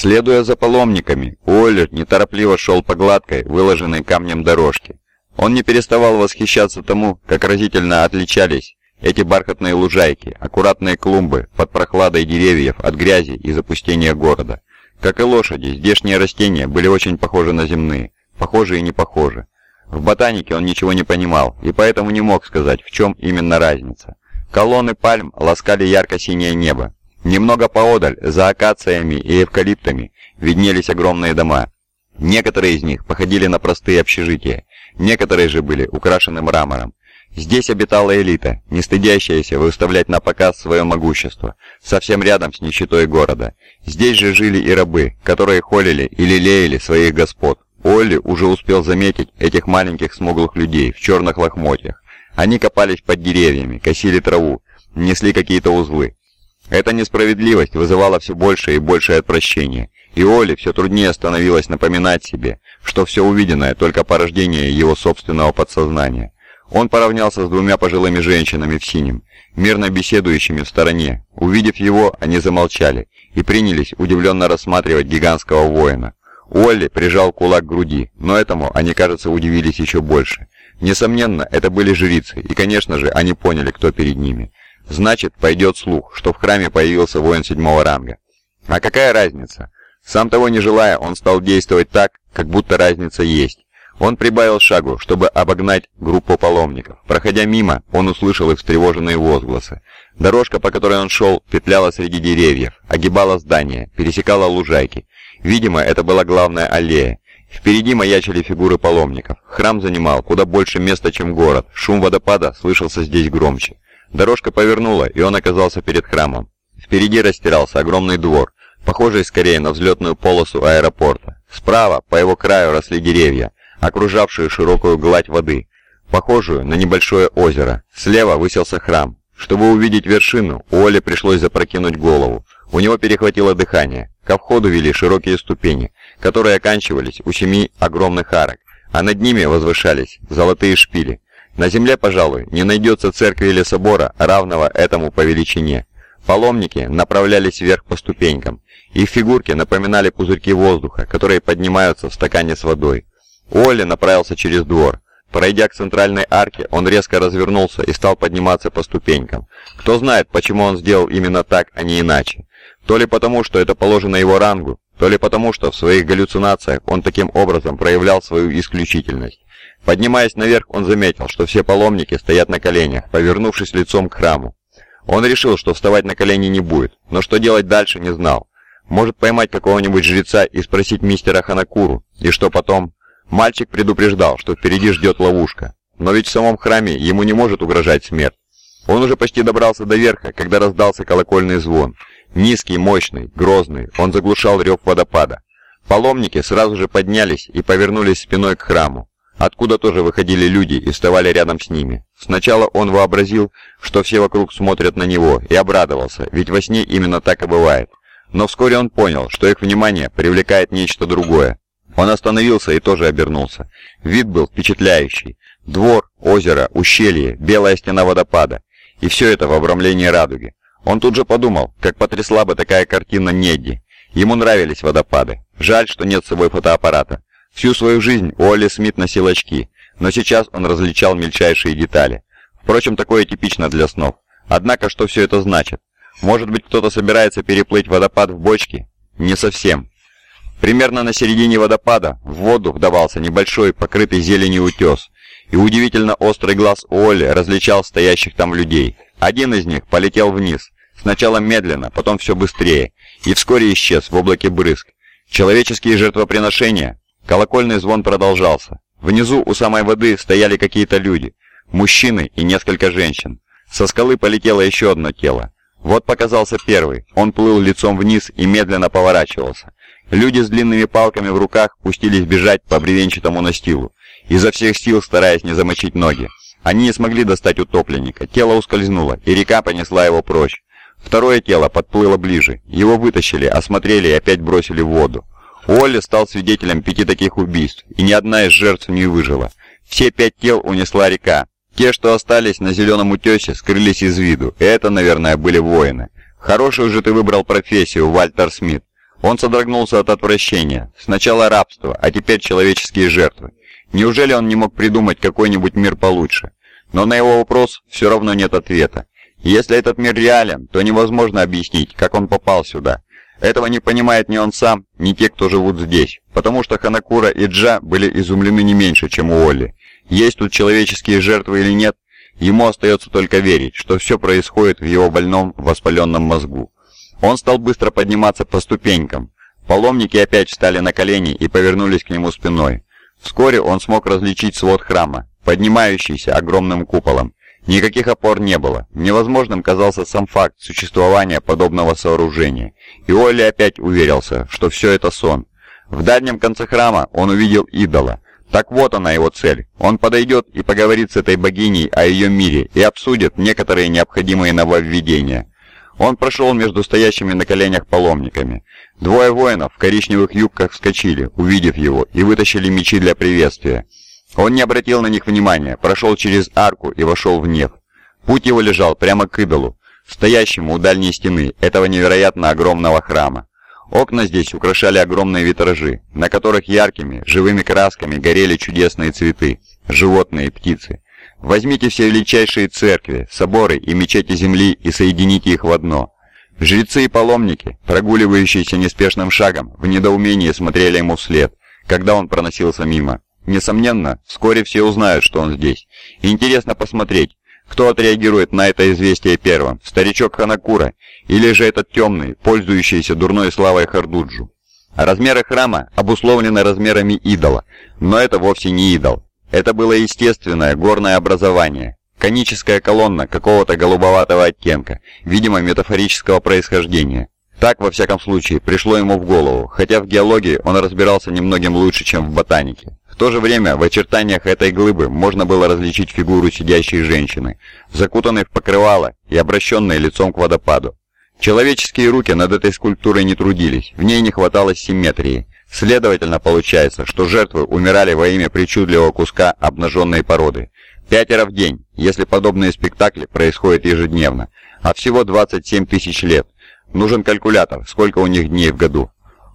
Следуя за паломниками, Уоллер неторопливо шел по гладкой, выложенной камнем дорожке. Он не переставал восхищаться тому, как разительно отличались эти бархатные лужайки, аккуратные клумбы под прохладой деревьев от грязи и запустения города. Как и лошади, здешние растения были очень похожи на земные, похожи и не похожи. В ботанике он ничего не понимал, и поэтому не мог сказать, в чем именно разница. Колонны пальм ласкали ярко-синее небо, Немного поодаль, за акациями и эвкалиптами, виднелись огромные дома. Некоторые из них походили на простые общежития, некоторые же были украшены мрамором. Здесь обитала элита, не стыдящаяся выставлять на показ свое могущество, совсем рядом с нищетой города. Здесь же жили и рабы, которые холили и лелеяли своих господ. Олли уже успел заметить этих маленьких смуглых людей в черных лохмотьях. Они копались под деревьями, косили траву, несли какие-то узлы. Эта несправедливость вызывала все большее и большее отвращение, и Оле все труднее становилось напоминать себе, что все увиденное только порождение его собственного подсознания. Он поравнялся с двумя пожилыми женщинами в синем, мирно беседующими в стороне. Увидев его, они замолчали и принялись удивленно рассматривать гигантского воина. Уолли прижал кулак к груди, но этому они, кажется, удивились еще больше. Несомненно, это были жрицы, и, конечно же, они поняли, кто перед ними. Значит, пойдет слух, что в храме появился воин седьмого ранга. А какая разница? Сам того не желая, он стал действовать так, как будто разница есть. Он прибавил шагу, чтобы обогнать группу паломников. Проходя мимо, он услышал их встревоженные возгласы. Дорожка, по которой он шел, петляла среди деревьев, огибала здания, пересекала лужайки. Видимо, это была главная аллея. Впереди маячили фигуры паломников. Храм занимал куда больше места, чем город. Шум водопада слышался здесь громче. Дорожка повернула, и он оказался перед храмом. Впереди растирался огромный двор, похожий скорее на взлетную полосу аэропорта. Справа, по его краю, росли деревья, окружавшие широкую гладь воды, похожую на небольшое озеро. Слева высился храм. Чтобы увидеть вершину, Оле пришлось запрокинуть голову. У него перехватило дыхание. Ко входу вели широкие ступени, которые оканчивались у семи огромных арок, а над ними возвышались золотые шпили. На земле, пожалуй, не найдется церкви или собора, равного этому по величине. Паломники направлялись вверх по ступенькам. Их фигурки напоминали пузырьки воздуха, которые поднимаются в стакане с водой. Уолли направился через двор. Пройдя к центральной арке, он резко развернулся и стал подниматься по ступенькам. Кто знает, почему он сделал именно так, а не иначе. То ли потому, что это положено его рангу, то ли потому, что в своих галлюцинациях он таким образом проявлял свою исключительность. Поднимаясь наверх, он заметил, что все паломники стоят на коленях, повернувшись лицом к храму. Он решил, что вставать на колени не будет, но что делать дальше не знал. Может поймать какого-нибудь жреца и спросить мистера Ханакуру, и что потом? Мальчик предупреждал, что впереди ждет ловушка, но ведь в самом храме ему не может угрожать смерть. Он уже почти добрался до верха, когда раздался колокольный звон. Низкий, мощный, грозный, он заглушал рев водопада. Паломники сразу же поднялись и повернулись спиной к храму откуда тоже выходили люди и вставали рядом с ними. Сначала он вообразил, что все вокруг смотрят на него, и обрадовался, ведь во сне именно так и бывает. Но вскоре он понял, что их внимание привлекает нечто другое. Он остановился и тоже обернулся. Вид был впечатляющий. Двор, озеро, ущелье, белая стена водопада. И все это в обрамлении радуги. Он тут же подумал, как потрясла бы такая картина Недди. Ему нравились водопады. Жаль, что нет с собой фотоаппарата. Всю свою жизнь Уолли Смит носил очки, но сейчас он различал мельчайшие детали. Впрочем, такое типично для снов. Однако, что все это значит? Может быть, кто-то собирается переплыть водопад в бочке? Не совсем. Примерно на середине водопада в воду вдавался небольшой, покрытый зеленью утес, и удивительно острый глаз Уолли различал стоящих там людей. Один из них полетел вниз, сначала медленно, потом все быстрее, и вскоре исчез в облаке брызг. Человеческие жертвоприношения Колокольный звон продолжался. Внизу у самой воды стояли какие-то люди, мужчины и несколько женщин. Со скалы полетело еще одно тело. Вот показался первый. Он плыл лицом вниз и медленно поворачивался. Люди с длинными палками в руках пустились бежать по бревенчатому настилу, изо всех сил стараясь не замочить ноги. Они не смогли достать утопленника, тело ускользнуло, и река понесла его прочь. Второе тело подплыло ближе, его вытащили, осмотрели и опять бросили в воду. Уолли стал свидетелем пяти таких убийств, и ни одна из жертв не выжила. Все пять тел унесла река. Те, что остались на зеленом утесе, скрылись из виду, и это, наверное, были воины. Хорошую же ты выбрал профессию, Вальтер Смит. Он содрогнулся от отвращения. Сначала рабство, а теперь человеческие жертвы. Неужели он не мог придумать какой-нибудь мир получше? Но на его вопрос все равно нет ответа. Если этот мир реален, то невозможно объяснить, как он попал сюда. Этого не понимает ни он сам, ни те, кто живут здесь, потому что Ханакура и Джа были изумлены не меньше, чем у Олли. Есть тут человеческие жертвы или нет, ему остается только верить, что все происходит в его больном воспаленном мозгу. Он стал быстро подниматься по ступенькам. Паломники опять встали на колени и повернулись к нему спиной. Вскоре он смог различить свод храма, поднимающийся огромным куполом. Никаких опор не было. Невозможным казался сам факт существования подобного сооружения. И Олли опять уверился, что все это сон. В дальнем конце храма он увидел идола. Так вот она его цель. Он подойдет и поговорит с этой богиней о ее мире и обсудит некоторые необходимые нововведения. Он прошел между стоящими на коленях паломниками. Двое воинов в коричневых юбках вскочили, увидев его, и вытащили мечи для приветствия. Он не обратил на них внимания, прошел через арку и вошел в неф. Путь его лежал прямо к идолу, стоящему у дальней стены этого невероятно огромного храма. Окна здесь украшали огромные витражи, на которых яркими, живыми красками горели чудесные цветы, животные и птицы. Возьмите все величайшие церкви, соборы и мечети земли и соедините их в одно. Жрецы и паломники, прогуливающиеся неспешным шагом, в недоумении смотрели ему вслед, когда он проносился мимо. Несомненно, вскоре все узнают, что он здесь. Интересно посмотреть, кто отреагирует на это известие первым, старичок Ханакура или же этот темный, пользующийся дурной славой Хардуджу. Размеры храма обусловлены размерами идола, но это вовсе не идол. Это было естественное горное образование, коническая колонна какого-то голубоватого оттенка, видимо метафорического происхождения. Так, во всяком случае, пришло ему в голову, хотя в геологии он разбирался немногим лучше, чем в ботанике. То же время в очертаниях этой глыбы можно было различить фигуру сидящей женщины, закутанной в покрывало и обращенной лицом к водопаду. Человеческие руки над этой скульптурой не трудились, в ней не хватало симметрии. Следовательно, получается, что жертвы умирали во имя причудливого куска обнаженной породы. Пятеро в день, если подобные спектакли происходят ежедневно, а всего 27 тысяч лет. Нужен калькулятор, сколько у них дней в году.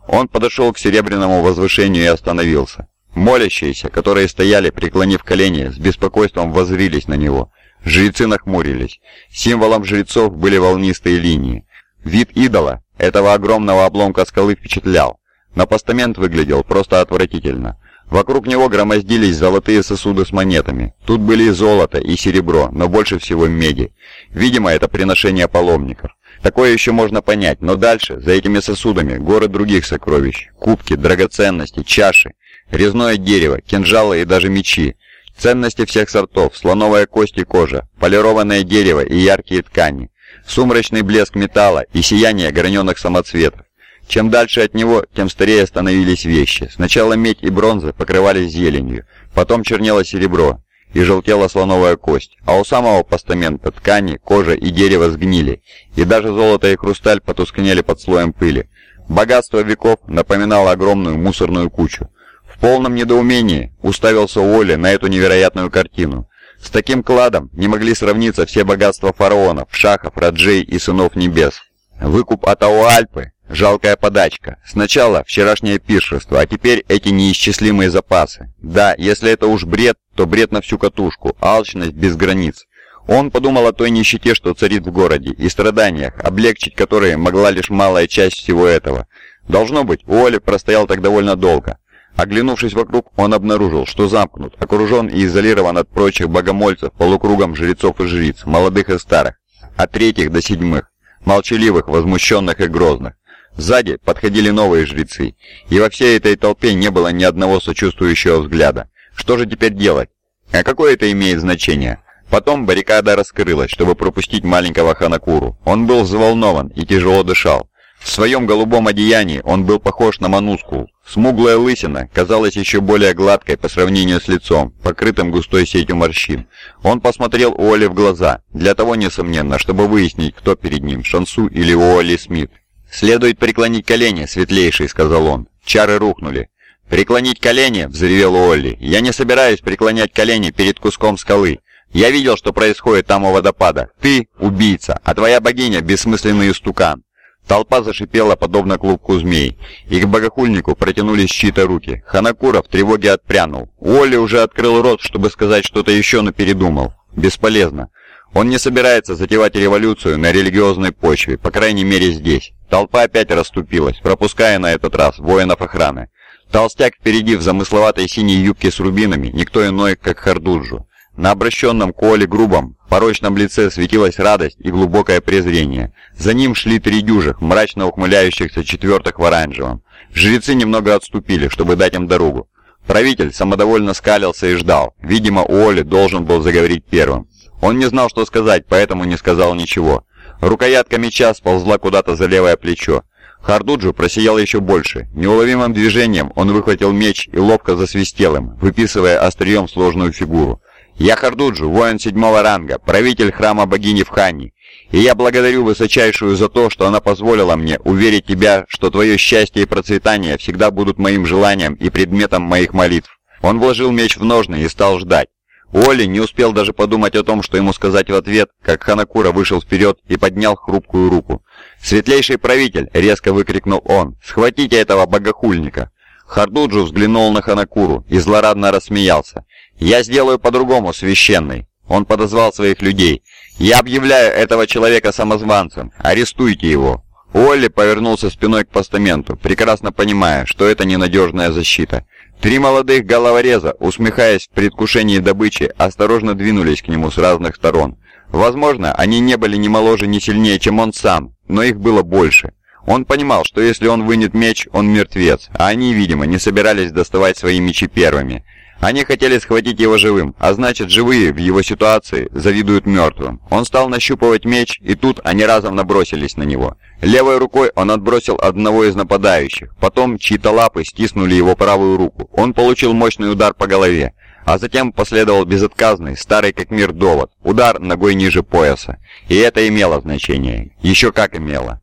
Он подошел к серебряному возвышению и остановился. Молящиеся, которые стояли, преклонив колени, с беспокойством воззрились на него. Жрецы нахмурились. Символом жрецов были волнистые линии. Вид идола, этого огромного обломка скалы, впечатлял. Но постамент выглядел просто отвратительно. Вокруг него громоздились золотые сосуды с монетами. Тут были и золото, и серебро, но больше всего меди. Видимо, это приношение паломников. Такое еще можно понять, но дальше, за этими сосудами, горы других сокровищ. Кубки, драгоценности, чаши, резное дерево, кинжалы и даже мечи. Ценности всех сортов, слоновая кость и кожа, полированное дерево и яркие ткани. Сумрачный блеск металла и сияние граненых самоцветов. Чем дальше от него, тем старее становились вещи. Сначала медь и бронза покрывались зеленью, потом чернело серебро и желтела слоновая кость, а у самого постамента ткани, кожа и дерево сгнили, и даже золото и хрусталь потускнели под слоем пыли. Богатство веков напоминало огромную мусорную кучу. В полном недоумении уставился Уолли на эту невероятную картину. С таким кладом не могли сравниться все богатства фараонов, шахов, раджей и сынов небес. Выкуп от Ауальпы Жалкая подачка. Сначала вчерашнее пиршество, а теперь эти неисчислимые запасы. Да, если это уж бред, то бред на всю катушку, алчность без границ. Он подумал о той нищете, что царит в городе, и страданиях, облегчить которые могла лишь малая часть всего этого. Должно быть, Уолли простоял так довольно долго. Оглянувшись вокруг, он обнаружил, что замкнут, окружен и изолирован от прочих богомольцев полукругом жрецов и жриц, молодых и старых, от третьих до седьмых, молчаливых, возмущенных и грозных. Сзади подходили новые жрецы, и во всей этой толпе не было ни одного сочувствующего взгляда. Что же теперь делать? А какое это имеет значение? Потом баррикада раскрылась, чтобы пропустить маленького Ханакуру. Он был взволнован и тяжело дышал. В своем голубом одеянии он был похож на Манускул. Смуглая лысина казалась еще более гладкой по сравнению с лицом, покрытым густой сетью морщин. Он посмотрел Уолли в глаза, для того, несомненно, чтобы выяснить, кто перед ним, Шансу или Уолли Смит. «Следует преклонить колени, светлейший», — сказал он. Чары рухнули. «Преклонить колени!» — взревел Олли. «Я не собираюсь преклонять колени перед куском скалы. Я видел, что происходит там у водопада. Ты — убийца, а твоя богиня — бессмысленный истукан. Толпа зашипела, подобно клубку змей, и к богохульнику протянулись чьи-то руки. Ханакура в тревоге отпрянул. Уолли уже открыл рот, чтобы сказать что-то еще, но передумал. Бесполезно. Он не собирается затевать революцию на религиозной почве, по крайней мере здесь. Толпа опять расступилась, пропуская на этот раз воинов охраны. Толстяк впереди в замысловатой синей юбке с рубинами, никто иной, как Хардуджу. На обращенном к Оле грубом, порочном лице светилась радость и глубокое презрение. За ним шли три дюжих, мрачно ухмыляющихся четвертых в оранжевом. Жрецы немного отступили, чтобы дать им дорогу. Правитель самодовольно скалился и ждал. Видимо, Уолли должен был заговорить первым. Он не знал, что сказать, поэтому не сказал ничего. Рукоятка меча сползла куда-то за левое плечо. Хардуджу просиял еще больше. Неуловимым движением он выхватил меч и ловко засвистел им, выписывая острием сложную фигуру. Я Хардуджу, воин седьмого ранга, правитель храма богини в Ханни, и я благодарю высочайшую за то, что она позволила мне уверить тебя, что твое счастье и процветание всегда будут моим желанием и предметом моих молитв». Он вложил меч в ножны и стал ждать. Уолли не успел даже подумать о том, что ему сказать в ответ, как Ханакура вышел вперед и поднял хрупкую руку. «Светлейший правитель!» — резко выкрикнул он. «Схватите этого богохульника!» Хардуджу взглянул на Ханакуру и злорадно рассмеялся. «Я сделаю по-другому, священный!» Он подозвал своих людей. «Я объявляю этого человека самозванцем. Арестуйте его!» Уолли повернулся спиной к постаменту, прекрасно понимая, что это ненадежная защита. Три молодых головореза, усмехаясь в предвкушении добычи, осторожно двинулись к нему с разных сторон. Возможно, они не были ни моложе, ни сильнее, чем он сам, но их было больше. Он понимал, что если он вынет меч, он мертвец, а они, видимо, не собирались доставать свои мечи первыми. Они хотели схватить его живым, а значит, живые в его ситуации завидуют мертвым. Он стал нащупывать меч, и тут они разом набросились на него. Левой рукой он отбросил одного из нападающих, потом чьи-то лапы стиснули его правую руку. Он получил мощный удар по голове, а затем последовал безотказный, старый как мир довод, удар ногой ниже пояса. И это имело значение. Еще как имело.